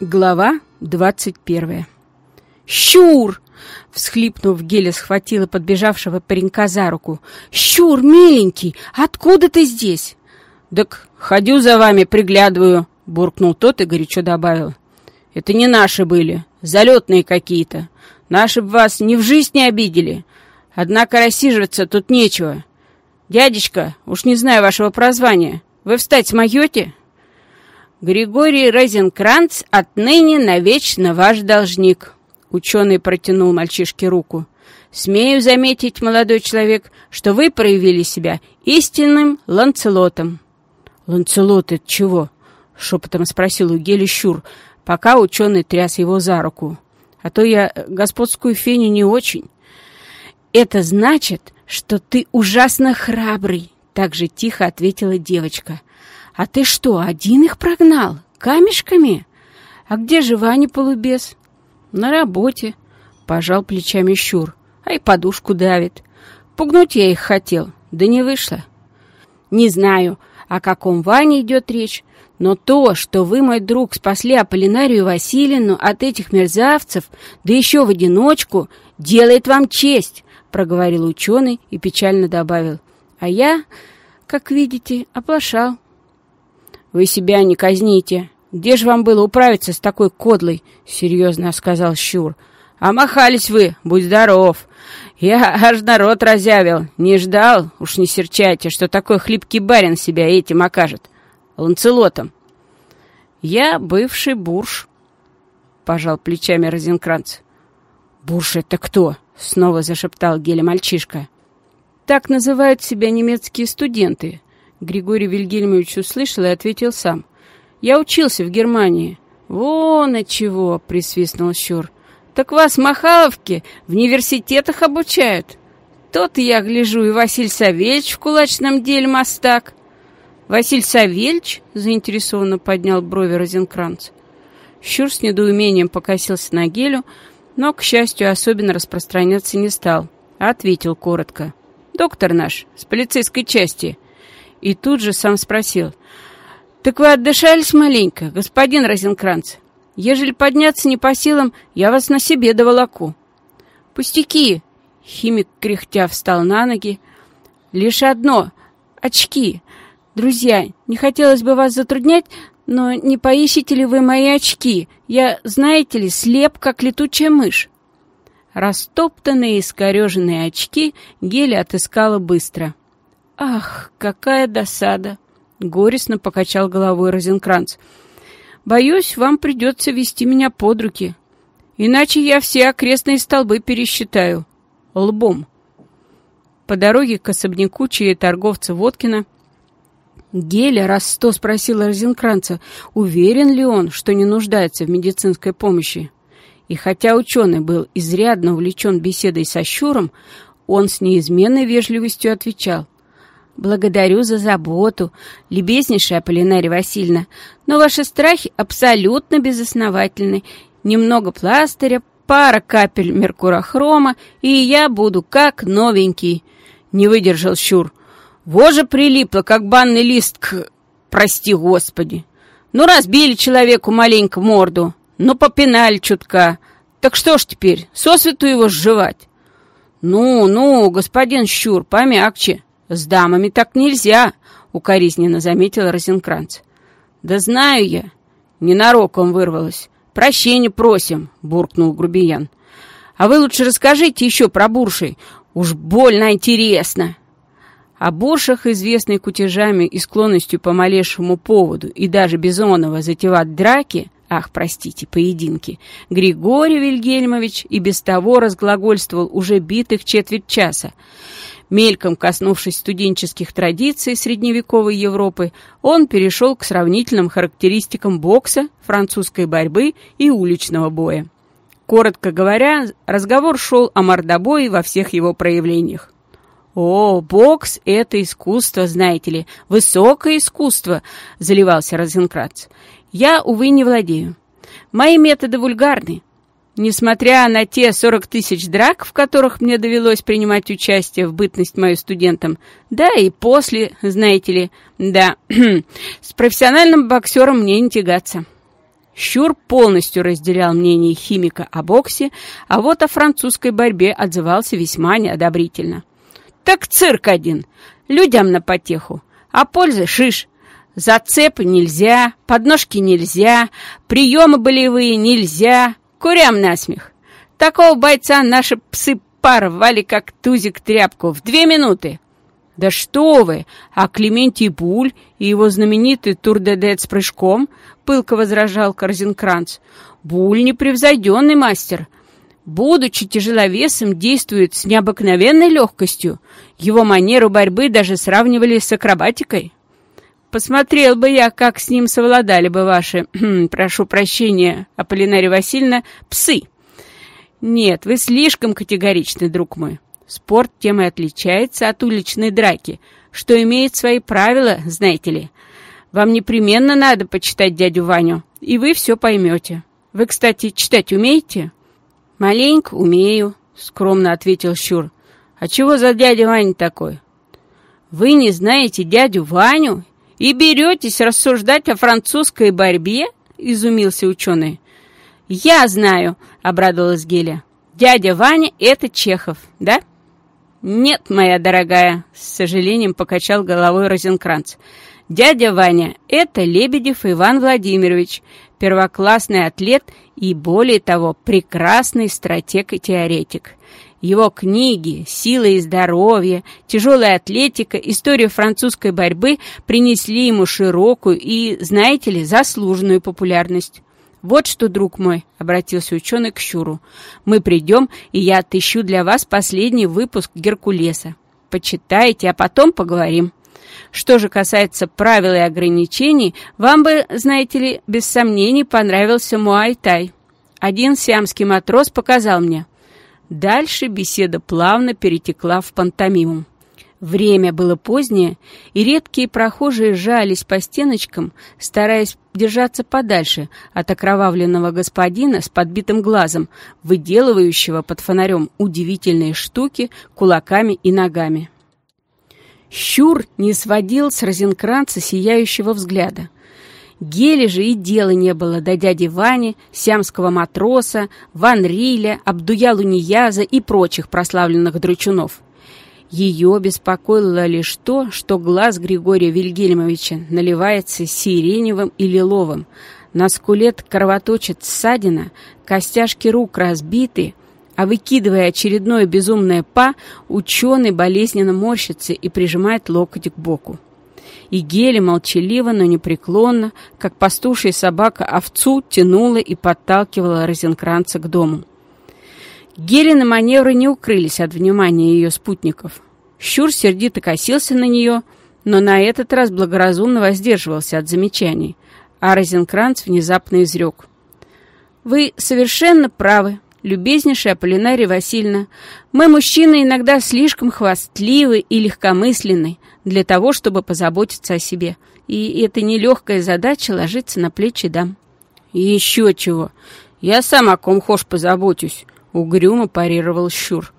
Глава двадцать первая. «Щур!» — всхлипнув, Геля схватила подбежавшего паренька за руку. «Щур, миленький, откуда ты здесь?» «Так ходю за вами, приглядываю», — буркнул тот и горячо добавил. «Это не наши были, залетные какие-то. Наши б вас ни в жизнь не обидели. Однако рассиживаться тут нечего. Дядечка, уж не знаю вашего прозвания, вы встать смоете?» Григорий Розенкранц отныне навечно ваш должник. Ученый протянул мальчишке руку. Смею заметить, молодой человек, что вы проявили себя истинным ланцелотом. Ланцелот это чего? Шепотом спросил у Гели Щур, пока ученый тряс его за руку. А то я господскую феню не очень. Это значит, что ты ужасно храбрый, так же тихо ответила девочка. «А ты что, один их прогнал? Камешками? А где же Ваня полубес?» «На работе», — пожал плечами Щур. «А и подушку давит. Пугнуть я их хотел, да не вышло». «Не знаю, о каком Ване идет речь, но то, что вы, мой друг, спасли Аполлинарию Васильевну от этих мерзавцев, да еще в одиночку, делает вам честь», — проговорил ученый и печально добавил. «А я, как видите, оплошал». «Вы себя не казните. Где же вам было управиться с такой кодлой?» — серьезно сказал Щур. «А махались вы, будь здоров. Я аж народ разявил. Не ждал, уж не серчайте, что такой хлипкий барин себя этим окажет. Ланцелотом». «Я бывший бурж», — пожал плечами Розенкранц. «Бурж это кто?» — снова зашептал Геля мальчишка. «Так называют себя немецкие студенты», Григорий Вильгельмович услышал и ответил сам. «Я учился в Германии». «Вон от чего!» — присвистнул Щур. «Так вас Махаловки в университетах обучают. Тот я гляжу, и Василий Савельевич в кулачном деле мастак». «Василий Савельевич?» — заинтересованно поднял брови Розенкранц. Щур с недоумением покосился на Гелю, но, к счастью, особенно распространяться не стал, а ответил коротко. «Доктор наш, с полицейской части». И тут же сам спросил. «Так вы отдышались маленько, господин Розенкранц? Ежели подняться не по силам, я вас на себе доволоку». «Пустяки!» — химик кряхтя встал на ноги. «Лишь одно — очки. Друзья, не хотелось бы вас затруднять, но не поищите ли вы мои очки? Я, знаете ли, слеп, как летучая мышь». Растоптанные и скореженные очки Геля отыскала быстро — «Ах, какая досада!» — горестно покачал головой Розенкранц. «Боюсь, вам придется вести меня под руки, иначе я все окрестные столбы пересчитаю. Лбом». По дороге к особняку чьей торговца Водкина Геля раз сто спросила Розенкранца, уверен ли он, что не нуждается в медицинской помощи. И хотя ученый был изрядно увлечен беседой со Щуром, он с неизменной вежливостью отвечал — «Благодарю за заботу, любезнейшая Полинария Васильевна, но ваши страхи абсолютно безосновательны. Немного пластыря, пара капель меркурохрома, и я буду как новенький», — не выдержал Щур. «Вожа прилипла, как банный лист к... Прости, Господи! Ну, разбили человеку маленько морду, ну, попинали чутка. Так что ж теперь, сосвету его сживать?» «Ну, ну, господин Щур, помягче». «С дамами так нельзя», — укоризненно заметил Розенкранц. «Да знаю я». Ненароком вырвалось. «Прощения просим», — буркнул Грубиян. «А вы лучше расскажите еще про буршей. Уж больно интересно». О буршах, известной кутежами и склонностью по малейшему поводу и даже Бизонова затевать драки, ах, простите, поединки, Григорий Вильгельмович и без того разглагольствовал уже битых четверть часа. Мельком коснувшись студенческих традиций средневековой Европы, он перешел к сравнительным характеристикам бокса, французской борьбы и уличного боя. Коротко говоря, разговор шел о мордобое во всех его проявлениях. «О, бокс — это искусство, знаете ли, высокое искусство», — заливался Розенкратц. «Я, увы, не владею. Мои методы вульгарны, Несмотря на те 40 тысяч драк, в которых мне довелось принимать участие в бытность мою студентом, да и после, знаете ли, да, с профессиональным боксером мне не тягаться. Щур полностью разделял мнение химика о боксе, а вот о французской борьбе отзывался весьма неодобрительно. «Так цирк один. Людям на потеху. А пользы шиш. Зацепы нельзя, подножки нельзя, приемы болевые нельзя, курям насмех. Такого бойца наши псы порвали, как тузик тряпку, в две минуты. «Да что вы! А Клементий Буль и его знаменитый тур-де-дет с прыжком?» — пылко возражал Корзинкранц. «Буль — непревзойденный мастер. Будучи тяжеловесом, действует с необыкновенной легкостью. Его манеру борьбы даже сравнивали с акробатикой». Посмотрел бы я, как с ним совладали бы ваши, прошу прощения, Аполлинария Васильевна, псы. Нет, вы слишком категоричны, друг мой. Спорт тем и отличается от уличной драки, что имеет свои правила, знаете ли. Вам непременно надо почитать дядю Ваню, и вы все поймете. Вы, кстати, читать умеете? Маленько умею, скромно ответил Щур. А чего за дядя Ваня такой? Вы не знаете дядю Ваню «И беретесь рассуждать о французской борьбе?» — изумился ученый. «Я знаю», — обрадовалась Геля. «Дядя Ваня — это Чехов, да?» «Нет, моя дорогая», — с сожалением покачал головой Розенкранц. «Дядя Ваня — это Лебедев Иван Владимирович, первоклассный атлет и, более того, прекрасный стратег и теоретик. Его книги «Сила и здоровье», «Тяжелая атлетика», «История французской борьбы» принесли ему широкую и, знаете ли, заслуженную популярность. «Вот что, друг мой», — обратился ученый к Щуру, — «мы придем, и я отыщу для вас последний выпуск «Геркулеса». Почитайте, а потом поговорим». Что же касается правил и ограничений, вам бы, знаете ли, без сомнений понравился Муай-Тай. Один сиамский матрос показал мне, Дальше беседа плавно перетекла в пантомиму. Время было позднее, и редкие прохожие жались по стеночкам, стараясь держаться подальше от окровавленного господина с подбитым глазом, выделывающего под фонарем удивительные штуки кулаками и ногами. Щур не сводил с Розенкранца сияющего взгляда — Гели же и дела не было до дяди Вани, сиамского матроса, Ван Риля, Абдуя Лунияза и прочих прославленных дручунов. Ее беспокоило лишь то, что глаз Григория Вильгельмовича наливается сиреневым и лиловым, на скулет кровоточит ссадина, костяшки рук разбиты, а выкидывая очередное безумное па, ученый болезненно морщится и прижимает локоть к боку и Геля молчаливо, но непреклонно, как пастушья собака овцу, тянула и подталкивала Розенкранца к дому. Гелины маневры не укрылись от внимания ее спутников. Щур сердито косился на нее, но на этот раз благоразумно воздерживался от замечаний, а Розенкранц внезапно изрек. «Вы совершенно правы, любезнейшая Аполлинария Васильевна. Мы, мужчины, иногда слишком хвастливы и легкомысленны для того, чтобы позаботиться о себе. И эта нелегкая задача ложится на плечи дам. Еще чего. Я сам о ком хошь позабочусь, угрюмо парировал Щур.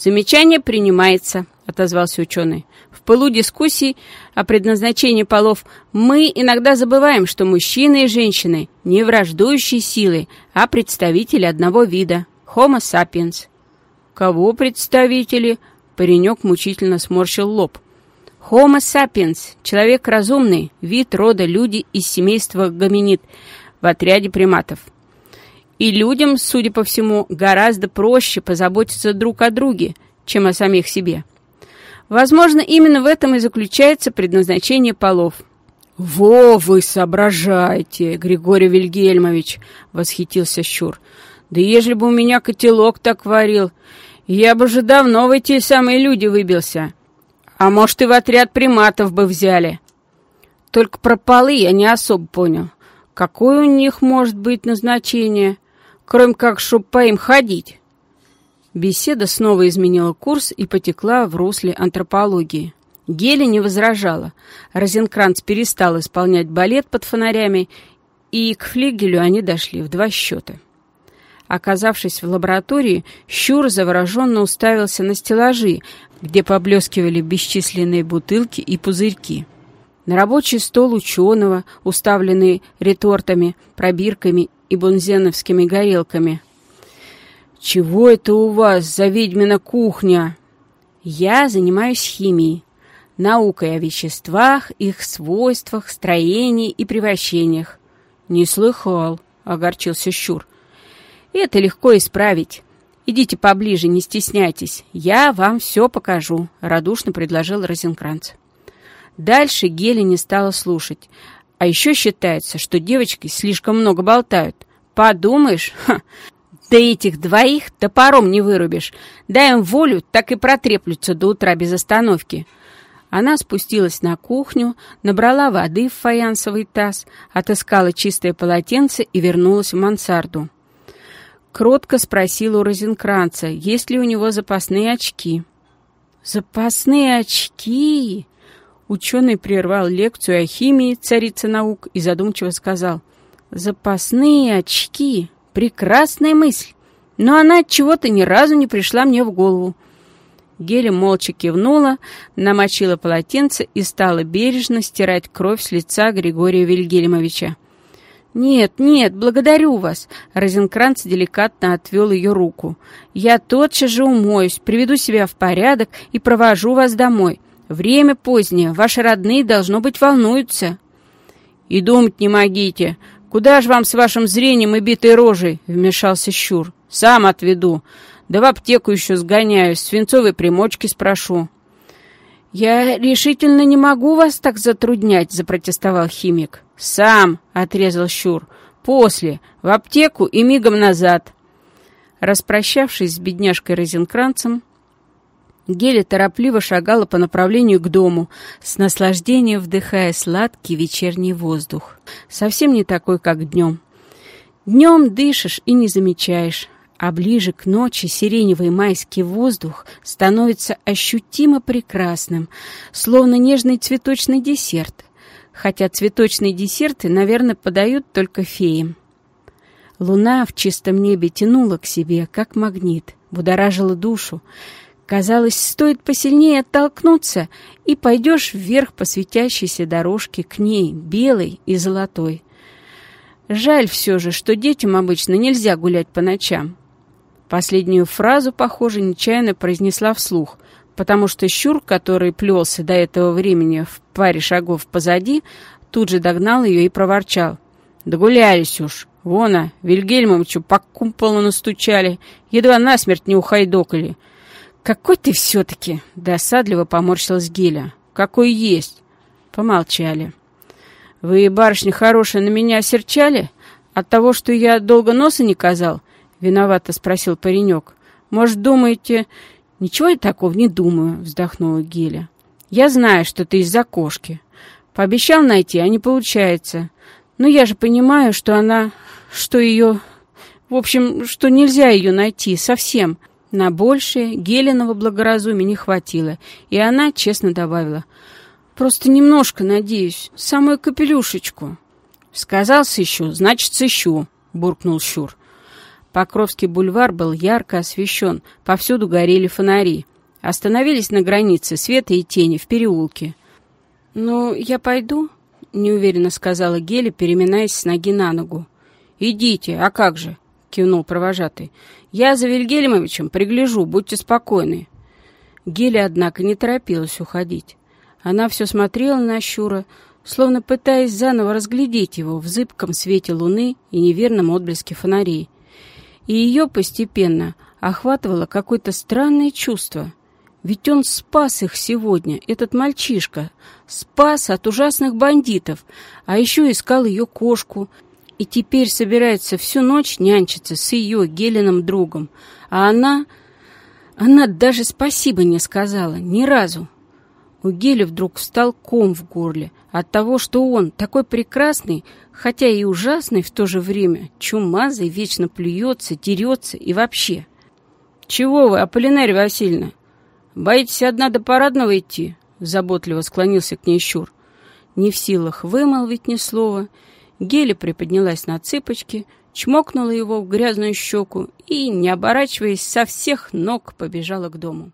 Замечание принимается, отозвался ученый. В пылу дискуссий о предназначении полов мы иногда забываем, что мужчины и женщины не враждующие силы, а представители одного вида – Homo sapiens. Кого представители? Паренек мучительно сморщил лоб – Homo sapiens – человек разумный, вид рода люди из семейства гоминид в отряде приматов. И людям, судя по всему, гораздо проще позаботиться друг о друге, чем о самих себе. Возможно, именно в этом и заключается предназначение полов. «Во вы соображаете, Григорий Вильгельмович!» — восхитился Щур. «Да ежели бы у меня котелок так варил, я бы же давно в эти самые люди выбился. А может, и в отряд приматов бы взяли. Только про полы я не особо понял. Какое у них может быть назначение, кроме как, чтоб по им ходить? Беседа снова изменила курс и потекла в русле антропологии. Гели не возражала. Розенкранц перестал исполнять балет под фонарями, и к флигелю они дошли в два счета. Оказавшись в лаборатории, Щур завороженно уставился на стеллажи, где поблескивали бесчисленные бутылки и пузырьки. на рабочий стол ученого, уставленный ретортами, пробирками и бунзеновскими горелками. «Чего это у вас за ведьмина кухня?» «Я занимаюсь химией, наукой о веществах, их свойствах, строении и превращениях». «Не слыхал», — огорчился Щур. «Это легко исправить. Идите поближе, не стесняйтесь. Я вам все покажу», — радушно предложил Розенкранц. Дальше Гели не стала слушать. А еще считается, что девочки слишком много болтают. Подумаешь, ха, да этих двоих топором не вырубишь. Дай им волю, так и протреплются до утра без остановки. Она спустилась на кухню, набрала воды в фаянсовый таз, отыскала чистое полотенце и вернулась в мансарду. Кротко спросила у Розенкранца, есть ли у него запасные очки. «Запасные очки?» Ученый прервал лекцию о химии, царица наук, и задумчиво сказал, «Запасные очки! Прекрасная мысль! Но она чего-то ни разу не пришла мне в голову». Геля молча кивнула, намочила полотенце и стала бережно стирать кровь с лица Григория Вильгельмовича. «Нет, нет, благодарю вас!» Розенкранц деликатно отвел ее руку. «Я тотчас же умоюсь, приведу себя в порядок и провожу вас домой. Время позднее, ваши родные, должно быть, волнуются». «И думать не могите. Куда же вам с вашим зрением и битой рожей?» — вмешался Щур. «Сам отведу. Да в аптеку еще сгоняю, свинцовой примочки спрошу». «Я решительно не могу вас так затруднять», — запротестовал химик. «Сам», — отрезал Щур. «После. В аптеку и мигом назад». Распрощавшись с бедняжкой Розенкранцем, Геля торопливо шагала по направлению к дому, с наслаждением вдыхая сладкий вечерний воздух. Совсем не такой, как днем. Днем дышишь и не замечаешь, а ближе к ночи сиреневый майский воздух становится ощутимо прекрасным, словно нежный цветочный десерт, хотя цветочные десерты, наверное, подают только феям. Луна в чистом небе тянула к себе, как магнит, будоражила душу. Казалось, стоит посильнее оттолкнуться, и пойдешь вверх по светящейся дорожке к ней, белой и золотой. Жаль все же, что детям обычно нельзя гулять по ночам. Последнюю фразу, похоже, нечаянно произнесла вслух, потому что щур, который плелся до этого времени в паре шагов позади, тут же догнал ее и проворчал. «Догулялись уж. Вон, а, Вильгельмовичу по кумполу настучали, едва насмерть не ухайдокали. Какой ты все-таки!» — досадливо поморщилась Геля. «Какой есть!» Помолчали. «Вы, барышня хорошая, на меня осерчали? От того, что я долго носа не казал?» — виновато спросил паренек. «Может, думаете...» «Ничего я такого не думаю», — вздохнула Геля. «Я знаю, что ты из-за кошки. Пообещал найти, а не получается. Но я же понимаю, что она... что ее... В общем, что нельзя ее найти совсем. На большее Гелиного благоразумия не хватило, и она честно добавила. «Просто немножко, надеюсь, самую капелюшечку». «Сказал сыщу, значит, сыщу», — буркнул Щур. Покровский бульвар был ярко освещен, повсюду горели фонари. Остановились на границе света и тени в переулке. «Ну, я пойду», — неуверенно сказала Геля, переминаясь с ноги на ногу. «Идите, а как же?» — кивнул провожатый. «Я за Вильгельмовичем пригляжу, будьте спокойны». Геля, однако, не торопилась уходить. Она все смотрела на Щура, словно пытаясь заново разглядеть его в зыбком свете луны и неверном отблеске фонарей и ее постепенно охватывало какое-то странное чувство. Ведь он спас их сегодня, этот мальчишка, спас от ужасных бандитов, а еще искал ее кошку, и теперь собирается всю ночь нянчиться с ее Гелиным другом. А она... Она даже спасибо не сказала, ни разу. У Гели вдруг встал ком в горле от того, что он, такой прекрасный, хотя и ужасный в то же время, чумазый, вечно плюется, дерется и вообще. «Чего вы, Аполлинария Васильевна? Боитесь одна до парадного идти?» Заботливо склонился к ней Щур. Не в силах вымолвить ни слова, Геля приподнялась на цыпочки, чмокнула его в грязную щеку и, не оборачиваясь, со всех ног побежала к дому.